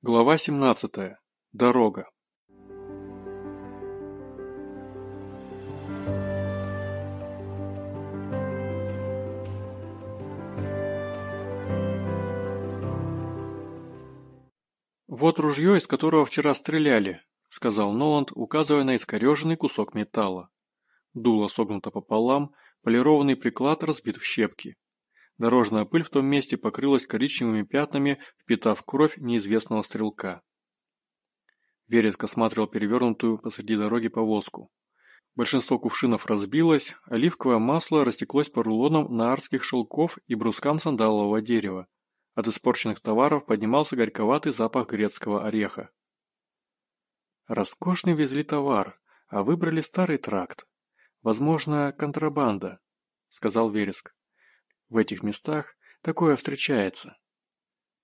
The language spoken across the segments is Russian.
Глава 17. Дорога. «Вот ружье, из которого вчера стреляли», — сказал Ноланд, указывая на искореженный кусок металла. Дуло согнуто пополам, полированный приклад разбит в щепки. Дорожная пыль в том месте покрылась коричневыми пятнами, впитав кровь неизвестного стрелка. Вереск осматривал перевернутую посреди дороги повозку. Большинство кувшинов разбилось, оливковое масло растеклось по рулонам наарских шелков и брускам сандалового дерева. От испорченных товаров поднимался горьковатый запах грецкого ореха. Роскошный везли товар, а выбрали старый тракт. Возможно, контрабанда, сказал Вереск. В этих местах такое встречается.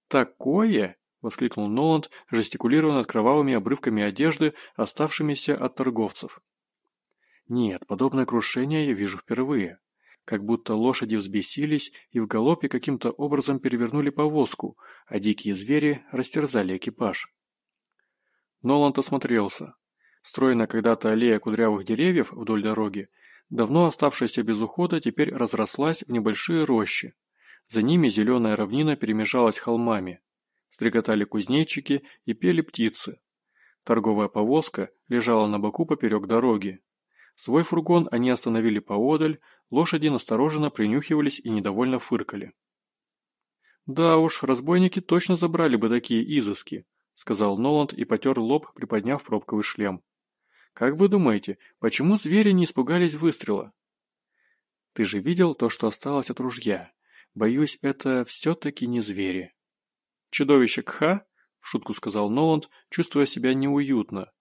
«Такое?» – воскликнул Ноланд, жестикулируя над кровавыми обрывками одежды, оставшимися от торговцев. «Нет, подобное крушение я вижу впервые. Как будто лошади взбесились и в галопе каким-то образом перевернули повозку, а дикие звери растерзали экипаж». Ноланд осмотрелся. Стройно когда-то аллея кудрявых деревьев вдоль дороги давно оставшаяся без ухода, теперь разрослась в небольшие рощи. За ними зеленая равнина перемежалась холмами. Стрекотали кузнечики и пели птицы. Торговая повозка лежала на боку поперек дороги. Свой фургон они остановили поодаль, лошади настороженно принюхивались и недовольно фыркали. «Да уж, разбойники точно забрали бы такие изыски», — сказал Ноланд и потер лоб, приподняв пробковый шлем. Как вы думаете, почему звери не испугались выстрела? Ты же видел то, что осталось от ружья. Боюсь, это все-таки не звери. Чудовище Кха, в шутку сказал Ноланд, чувствуя себя неуютно.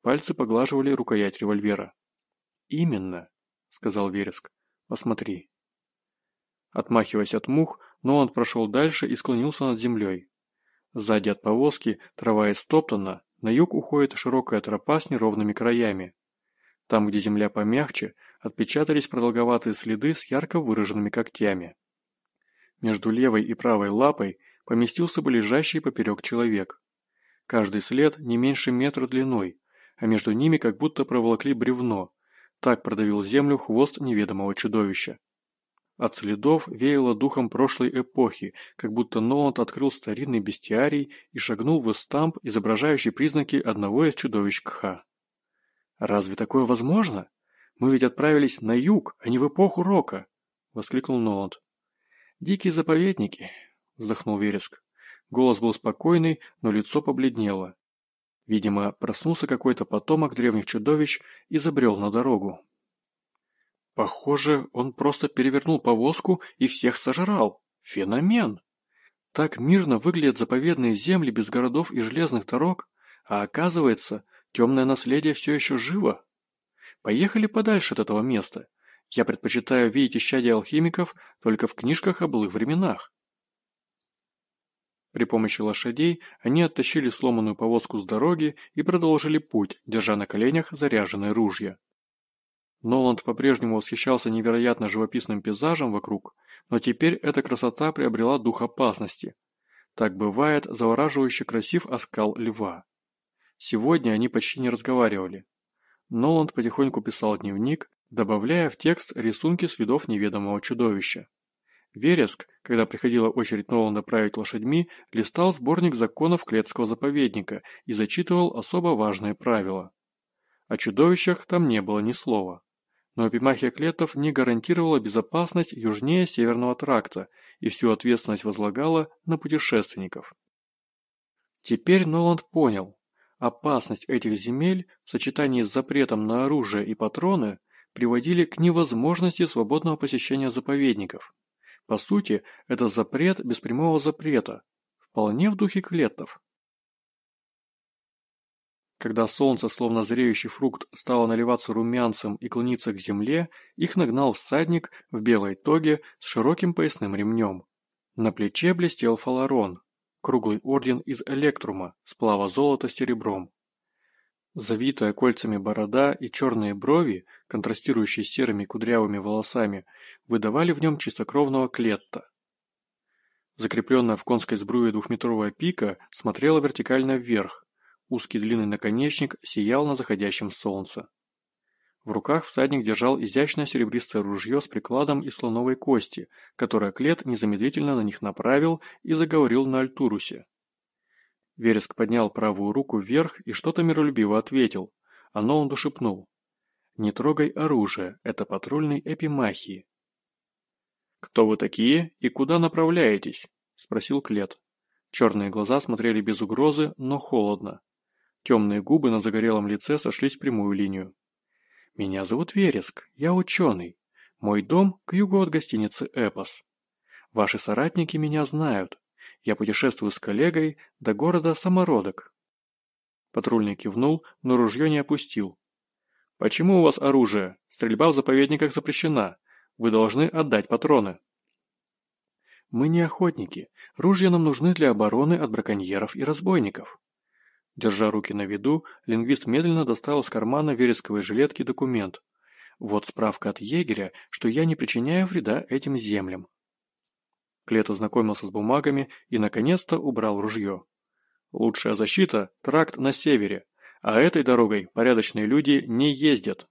Пальцы поглаживали рукоять револьвера. Именно, сказал Вереск. Посмотри. Отмахиваясь от мух, Ноланд прошел дальше и склонился над землей. Сзади от повозки трава истоптана, на юг уходит широкая тропа с неровными краями. Там, где земля помягче, отпечатались продолговатые следы с ярко выраженными когтями. Между левой и правой лапой поместился бы лежащий поперек человек. Каждый след не меньше метра длиной, а между ними как будто проволокли бревно. Так продавил землю хвост неведомого чудовища. От следов веяло духом прошлой эпохи, как будто Ноланд открыл старинный бестиарий и шагнул в эстамп, изображающий признаки одного из чудовищ Кха. «Разве такое возможно? Мы ведь отправились на юг, а не в эпоху Рока!» — воскликнул Ноланд. «Дикие заповедники!» — вздохнул Вереск. Голос был спокойный, но лицо побледнело. Видимо, проснулся какой-то потомок древних чудовищ и забрел на дорогу. Похоже, он просто перевернул повозку и всех сожрал. Феномен! Так мирно выглядят заповедные земли без городов и железных дорог, а оказывается, темное наследие все еще живо. Поехали подальше от этого места. Я предпочитаю видеть исчадия алхимиков только в книжках о былых временах. При помощи лошадей они оттащили сломанную повозку с дороги и продолжили путь, держа на коленях заряженные ружья. Ноланд по-прежнему восхищался невероятно живописным пейзажем вокруг, но теперь эта красота приобрела дух опасности. Так бывает завораживающе красив оскал льва. Сегодня они почти не разговаривали. Ноланд потихоньку писал дневник, добавляя в текст рисунки следов неведомого чудовища. Вереск, когда приходила очередь Ноланда править лошадьми, листал сборник законов Клетского заповедника и зачитывал особо важные правила. О чудовищах там не было ни слова но Эпимахия Клетов не гарантировала безопасность южнее Северного тракта и всю ответственность возлагала на путешественников. Теперь Ноланд понял, опасность этих земель в сочетании с запретом на оружие и патроны приводили к невозможности свободного посещения заповедников. По сути, это запрет без прямого запрета, вполне в духе клетов. Когда солнце, словно зреющий фрукт, стало наливаться румянцем и клониться к земле, их нагнал всадник в белой тоге с широким поясным ремнем. На плече блестел фаларон, круглый орден из электрума, сплава золота с серебром. Завитая кольцами борода и черные брови, контрастирующие с серыми кудрявыми волосами, выдавали в нем чистокровного клетта. Закрепленная в конской сбруе двухметровая пика смотрела вертикально вверх. Узкий длинный наконечник сиял на заходящем солнце. В руках всадник держал изящное серебристое ружье с прикладом из слоновой кости, которое Клет незамедлительно на них направил и заговорил на Альтурусе. Вереск поднял правую руку вверх и что-то миролюбиво ответил, а Ноланду шепнул. «Не трогай оружие, это патрульный эпимахии». «Кто вы такие и куда направляетесь?» – спросил Клет. Черные глаза смотрели без угрозы, но холодно. Темные губы на загорелом лице сошлись в прямую линию. «Меня зовут Вереск, я ученый. Мой дом к югу от гостиницы «Эпос». Ваши соратники меня знают. Я путешествую с коллегой до города Самородок». Патрульный кивнул, но ружье не опустил. «Почему у вас оружие? Стрельба в заповедниках запрещена. Вы должны отдать патроны». «Мы не охотники. Ружья нам нужны для обороны от браконьеров и разбойников». Держа руки на виду, лингвист медленно достал из кармана вересковой жилетки документ. Вот справка от егеря, что я не причиняю вреда этим землям. Клет ознакомился с бумагами и, наконец-то, убрал ружье. Лучшая защита – тракт на севере, а этой дорогой порядочные люди не ездят.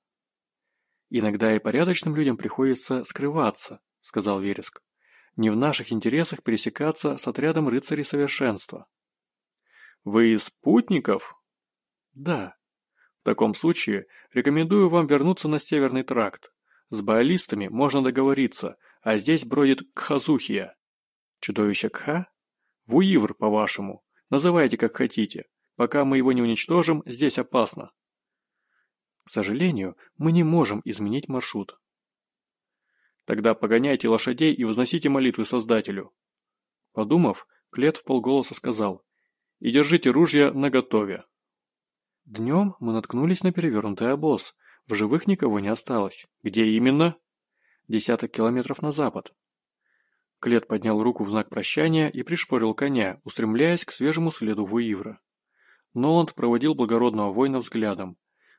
Иногда и порядочным людям приходится скрываться, сказал Вереск. Не в наших интересах пересекаться с отрядом рыцарей совершенства. Вы из спутников? Да. В таком случае рекомендую вам вернуться на Северный тракт. С баалистами можно договориться, а здесь бродит Кхазухия. Чудовище Кха? Вуивр, по-вашему. Называйте как хотите. Пока мы его не уничтожим, здесь опасно. К сожалению, мы не можем изменить маршрут. Тогда погоняйте лошадей и возносите молитвы Создателю. Подумав, Клет в полголоса сказал, и держите ружья наготове. Днем мы наткнулись на перевернутый обоз. В живых никого не осталось. Где именно? Десяток километров на запад. Клет поднял руку в знак прощания и пришпорил коня, устремляясь к свежему следу Вуивра. Ноланд проводил благородного воина взглядом.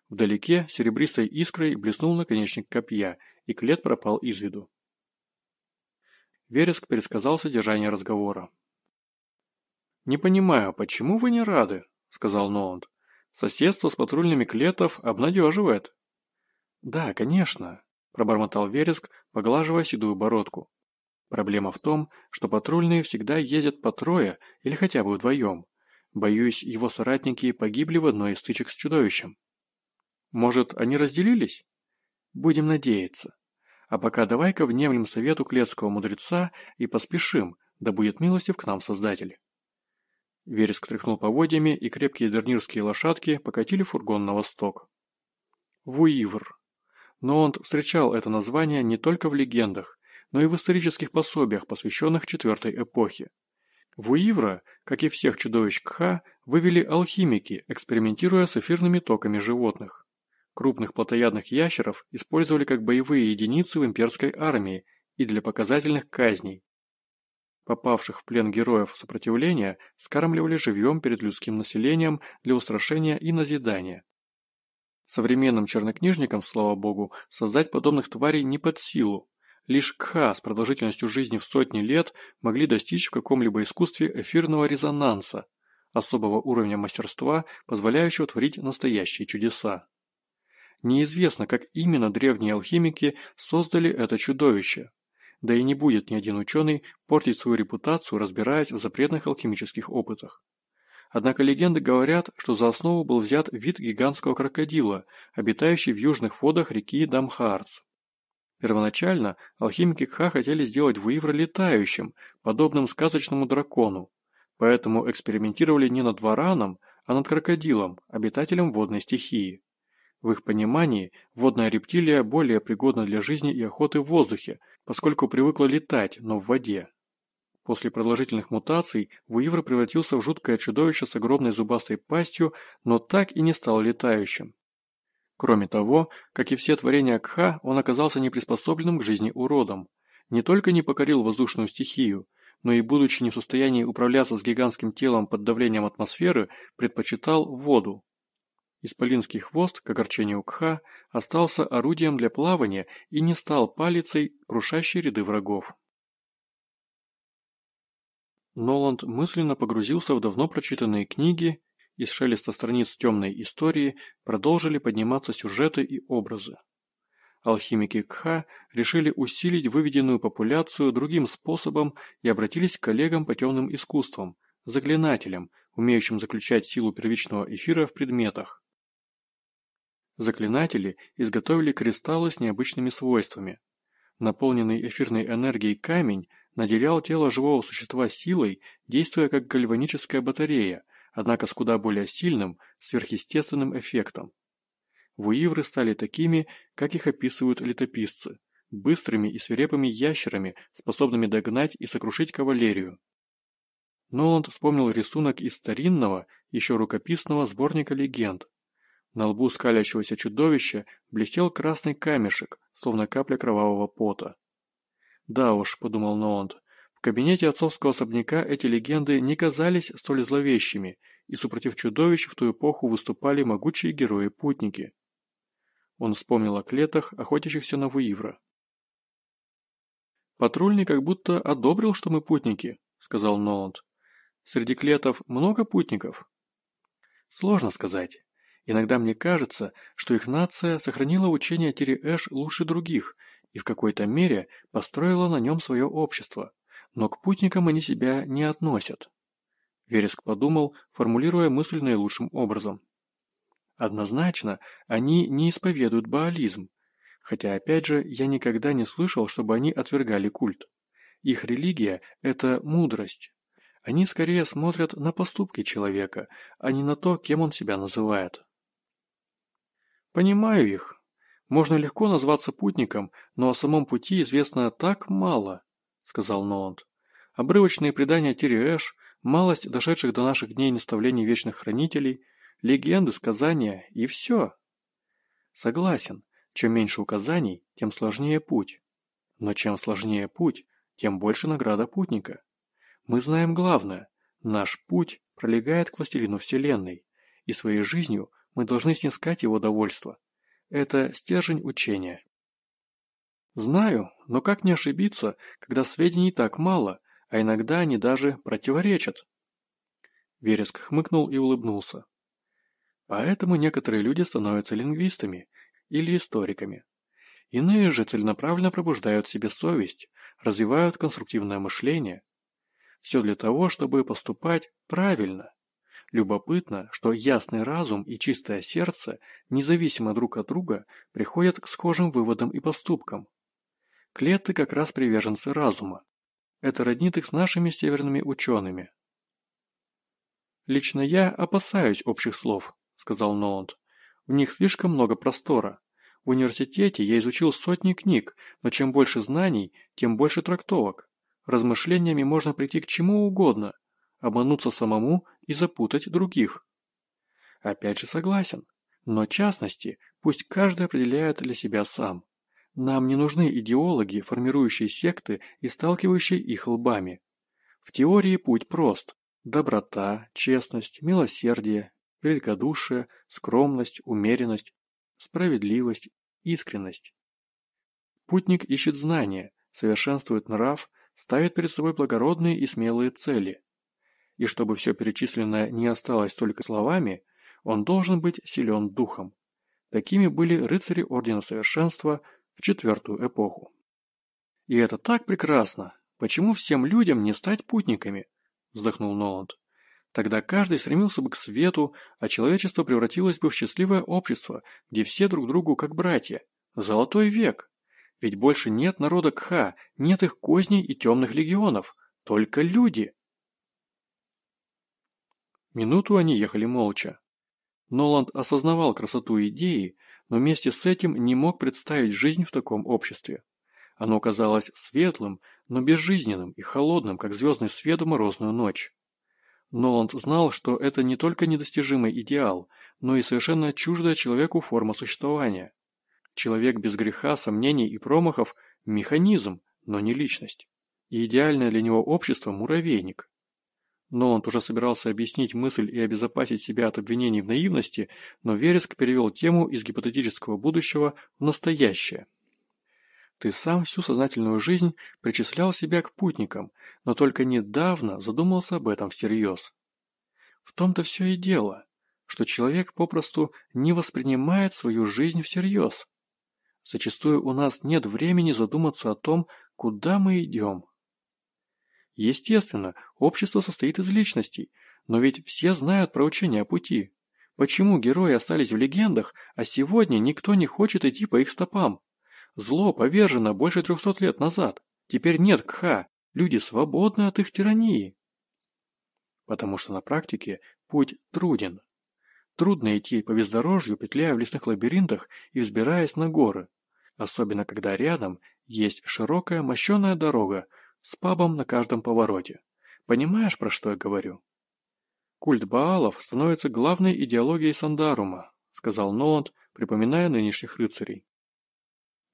Вдалеке серебристой искрой блеснул наконечник копья, и Клет пропал из виду. Вереск пересказал содержание разговора. «Не понимаю, почему вы не рады?» – сказал Ноланд. «Соседство с патрульными клетов обнадеживает». «Да, конечно», – пробормотал Вереск, поглаживая седую бородку. «Проблема в том, что патрульные всегда ездят по трое или хотя бы вдвоем. Боюсь, его соратники погибли в одной из стычек с чудовищем». «Может, они разделились?» «Будем надеяться. А пока давай-ка внемлем совету клетского мудреца и поспешим, да будет милостив к нам Создатель». Вереск тряхнул поводьями, и крепкие дернирские лошадки покатили фургон на восток. Вуивр. Но он встречал это название не только в легендах, но и в исторических пособиях, посвященных четвертой эпохе. Вуивра, как и всех чудовищ Кха, вывели алхимики, экспериментируя с эфирными токами животных. Крупных плотоядных ящеров использовали как боевые единицы в имперской армии и для показательных казней. Попавших в плен героев сопротивления скармливали живьем перед людским населением для устрашения и назидания. Современным чернокнижникам, слава богу, создать подобных тварей не под силу. Лишь Кха с продолжительностью жизни в сотни лет могли достичь в каком-либо искусстве эфирного резонанса, особого уровня мастерства, позволяющего творить настоящие чудеса. Неизвестно, как именно древние алхимики создали это чудовище, да и не будет ни один ученый портить свою репутацию, разбираясь в запретных алхимических опытах. Однако легенды говорят, что за основу был взят вид гигантского крокодила, обитающий в южных водах реки Дамхаарц. Первоначально алхимики Кха хотели сделать Вуивра летающим, подобным сказочному дракону, поэтому экспериментировали не над вараном, а над крокодилом, обитателем водной стихии. В их понимании водная рептилия более пригодна для жизни и охоты в воздухе, поскольку привыкла летать, но в воде. После продолжительных мутаций Вуивр превратился в жуткое чудовище с огромной зубастой пастью, но так и не стал летающим. Кроме того, как и все творения Кха, он оказался неприспособленным к жизни уродом. Не только не покорил воздушную стихию, но и, будучи не в состоянии управляться с гигантским телом под давлением атмосферы, предпочитал воду. Исполинский хвост, к огорчению Кха, остался орудием для плавания и не стал палицей, крушащей ряды врагов. Ноланд мысленно погрузился в давно прочитанные книги, из шелеста страниц темной истории продолжили подниматься сюжеты и образы. Алхимики Кха решили усилить выведенную популяцию другим способом и обратились к коллегам по темным искусствам, заклинателям, умеющим заключать силу первичного эфира в предметах. Заклинатели изготовили кристаллы с необычными свойствами. Наполненный эфирной энергией камень наделял тело живого существа силой, действуя как гальваническая батарея, однако с куда более сильным, сверхъестественным эффектом. Вуивры стали такими, как их описывают летописцы, быстрыми и свирепыми ящерами, способными догнать и сокрушить кавалерию. Ноланд вспомнил рисунок из старинного, еще рукописного сборника легенд. На лбу скалящегося чудовища блестел красный камешек, словно капля кровавого пота. «Да уж», — подумал Ноланд, — «в кабинете отцовского особняка эти легенды не казались столь зловещими, и супротив чудовищ в ту эпоху выступали могучие герои-путники». Он вспомнил о клетах, охотящихся на Вуивра. «Патрульный как будто одобрил, что мы путники», — сказал Ноланд. «Среди клетов много путников?» «Сложно сказать. Иногда мне кажется, что их нация сохранила учение Тири-Эш лучше других и в какой-то мере построила на нем свое общество, но к путникам они себя не относят». Вереск подумал, формулируя мысль наилучшим образом. Однозначно, они не исповедуют баализм, хотя опять же я никогда не слышал, чтобы они отвергали культ. Их религия – это мудрость. Они скорее смотрят на поступки человека, а не на то, кем он себя называет. Понимаю их. Можно легко назваться путником, но о самом пути известно так мало, сказал Ноланд. Обрывочные предания Тириэш, малость дошедших до наших дней наставлений вечных хранителей – легенды, сказания и все. Согласен, чем меньше указаний, тем сложнее путь. Но чем сложнее путь, тем больше награда путника. Мы знаем главное – наш путь пролегает к властелину Вселенной, и своей жизнью мы должны снискать его довольство. Это стержень учения. Знаю, но как не ошибиться, когда сведений так мало, а иногда они даже противоречат? Вереск хмыкнул и улыбнулся. Поэтому некоторые люди становятся лингвистами или историками. Иные же целенаправленно пробуждают в себе совесть, развивают конструктивное мышление. Все для того, чтобы поступать правильно. Любопытно, что ясный разум и чистое сердце, независимо друг от друга, приходят к схожим выводам и поступкам. Клеты как раз приверженцы разума. Это роднит их с нашими северными учеными. Лично я опасаюсь общих слов, сказал Ноланд. «В них слишком много простора. В университете я изучил сотни книг, но чем больше знаний, тем больше трактовок. Размышлениями можно прийти к чему угодно, обмануться самому и запутать других». Опять же согласен. Но частности пусть каждый определяет для себя сам. Нам не нужны идеологи, формирующие секты и сталкивающие их лбами. В теории путь прост. Доброта, честность, милосердие, великодушие, скромность, умеренность, справедливость, искренность. Путник ищет знания, совершенствует нрав, ставит перед собой благородные и смелые цели. И чтобы все перечисленное не осталось только словами, он должен быть силен духом. Такими были рыцари Ордена Совершенства в четвертую эпоху. «И это так прекрасно! Почему всем людям не стать путниками?» – вздохнул Ноланд. Тогда каждый стремился бы к свету, а человечество превратилось бы в счастливое общество, где все друг другу как братья. Золотой век. Ведь больше нет народа Кха, нет их козней и темных легионов. Только люди. Минуту они ехали молча. Ноланд осознавал красоту идеи, но вместе с этим не мог представить жизнь в таком обществе. Оно казалось светлым, но безжизненным и холодным, как звездный свет в морозную ночь. Ноланд знал, что это не только недостижимый идеал, но и совершенно чуждая человеку форма существования. Человек без греха, сомнений и промахов – механизм, но не личность. И идеальное для него общество – муравейник. Ноланд уже собирался объяснить мысль и обезопасить себя от обвинений в наивности, но Вереск перевел тему из гипотетического будущего в настоящее. Ты сам всю сознательную жизнь причислял себя к путникам, но только недавно задумался об этом всерьез. В том-то все и дело, что человек попросту не воспринимает свою жизнь всерьез. Зачастую у нас нет времени задуматься о том, куда мы идем. Естественно, общество состоит из личностей, но ведь все знают про учение пути. Почему герои остались в легендах, а сегодня никто не хочет идти по их стопам? Зло повержено больше трехсот лет назад. Теперь нет кха, люди свободны от их тирании. Потому что на практике путь труден. Трудно идти по бездорожью, петляя в лесных лабиринтах и взбираясь на горы. Особенно, когда рядом есть широкая мощеная дорога с пабом на каждом повороте. Понимаешь, про что я говорю? Культ Баалов становится главной идеологией Сандарума, сказал Ноланд, припоминая нынешних рыцарей.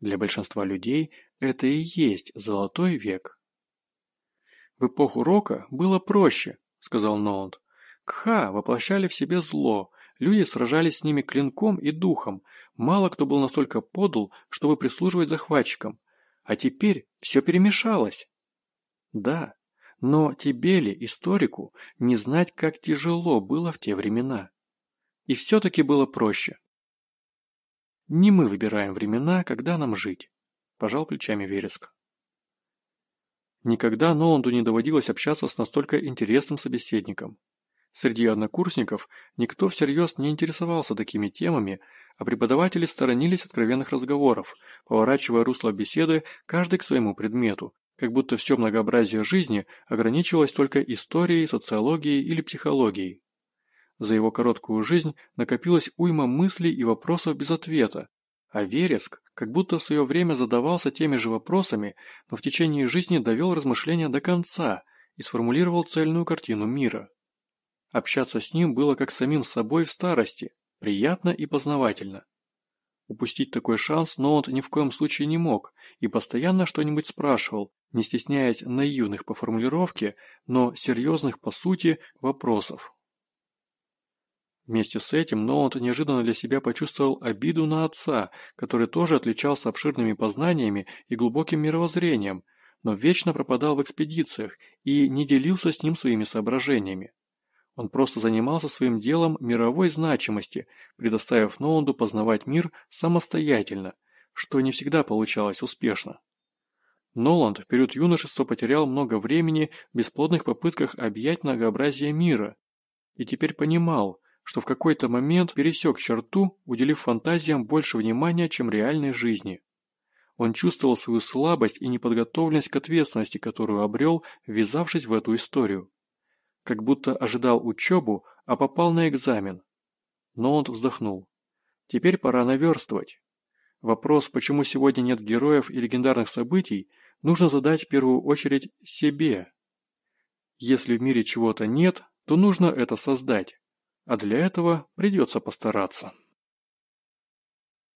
Для большинства людей это и есть золотой век. В эпоху Рока было проще, сказал Ноланд. Кха воплощали в себе зло, Люди сражались с ними клинком и духом, мало кто был настолько подл, чтобы прислуживать захватчикам. А теперь все перемешалось. Да, но тебе ли, историку, не знать, как тяжело было в те времена? И все-таки было проще. Не мы выбираем времена, когда нам жить, пожал плечами Вереск. Никогда Ноланду не доводилось общаться с настолько интересным собеседником. Среди однокурсников никто всерьез не интересовался такими темами, а преподаватели сторонились откровенных разговоров, поворачивая русло беседы каждый к своему предмету, как будто все многообразие жизни ограничивалось только историей, социологией или психологией. За его короткую жизнь накопилась уйма мыслей и вопросов без ответа, а Вереск как будто в свое время задавался теми же вопросами, но в течение жизни довел размышления до конца и сформулировал цельную картину мира. Общаться с ним было как самим собой в старости, приятно и познавательно. Упустить такой шанс Ноут ни в коем случае не мог и постоянно что-нибудь спрашивал, не стесняясь наивных по формулировке, но серьезных по сути вопросов. Вместе с этим Ноут неожиданно для себя почувствовал обиду на отца, который тоже отличался обширными познаниями и глубоким мировоззрением, но вечно пропадал в экспедициях и не делился с ним своими соображениями. Он просто занимался своим делом мировой значимости, предоставив Ноланду познавать мир самостоятельно, что не всегда получалось успешно. Ноланд в период юношества потерял много времени в бесплодных попытках объять многообразие мира и теперь понимал, что в какой-то момент пересек черту, уделив фантазиям больше внимания, чем реальной жизни. Он чувствовал свою слабость и неподготовленность к ответственности, которую обрел, ввязавшись в эту историю как будто ожидал учебу, а попал на экзамен. Но он вздохнул. Теперь пора наверстывать. Вопрос, почему сегодня нет героев и легендарных событий, нужно задать в первую очередь себе. Если в мире чего-то нет, то нужно это создать, а для этого придется постараться.